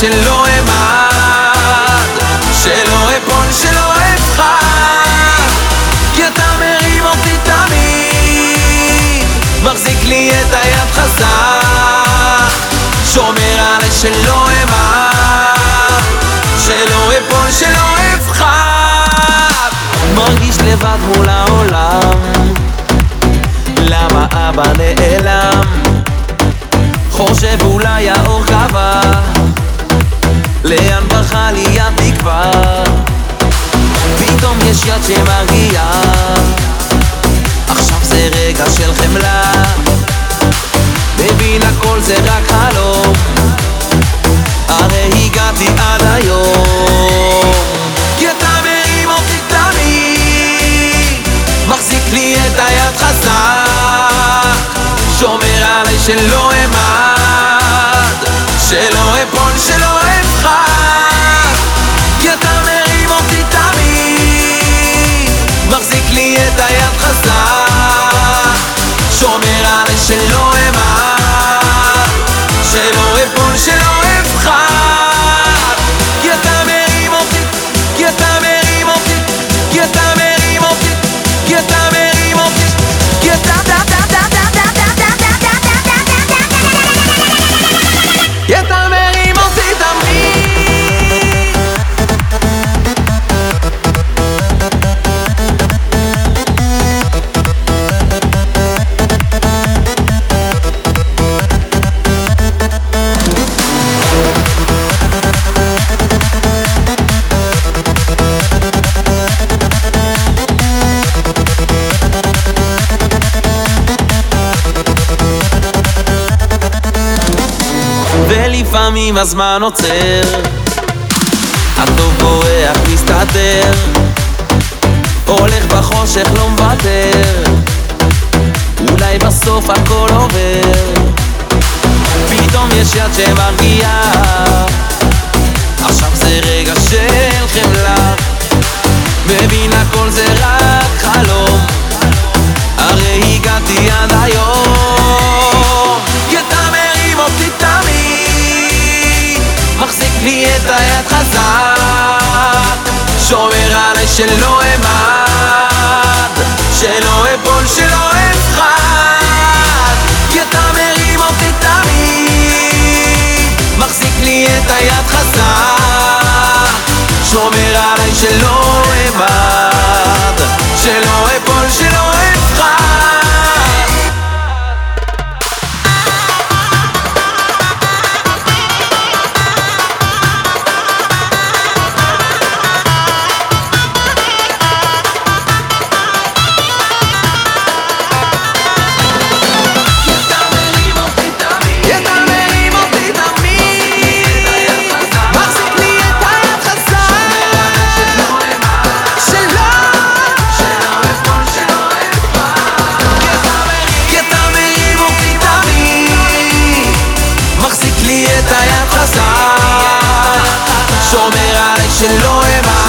שלא אמד שלא אפול, שלא אבחר כי אתה מרים אותי תמיד מחזיק לי את היד חזק. שומר עלי שלא אמד שלא אפול, שלא אבחר מרגיש לבד מול העולם. למה אבא נעלם? חושב אולי האור קבע לאן ברחה לי התקווה? פתאום יש יד שמרגיעה. עכשיו זה רגע של חמלה. מבין הכל זה רק חלום הרי הגעתי עד היום. כי אתה מרים אותי תמיד. מחזיק לי את היד חזק. שומר עליי שלא אמד שלא אפול, שלא שומר עליי שלא אמד שלא אפול, שלא אבחר כי אתה מרים אותי, כי אתה מרים אותי כי אתה מרים אותי, כי אתה מרים אותי כי אתה דה דה ולפעמים הזמן עוצר. הטוב בורח, מסתתר. הולך בחושך, לא מוותר. אולי בסוף הכל עובר. פתאום יש יד שמרגיעה. עכשיו זה רגע של חמלה. מבין הכל זה רק חלום. הרי הגעתי עד היום שומר עליי שלא אמד שלא אפול, שלא אפחד, כי אתה מרים אותי תמיד, מחזיק לי את היד חזק, שומר עליי שלא אמד שלא אפול, שלא... שלא האמנתי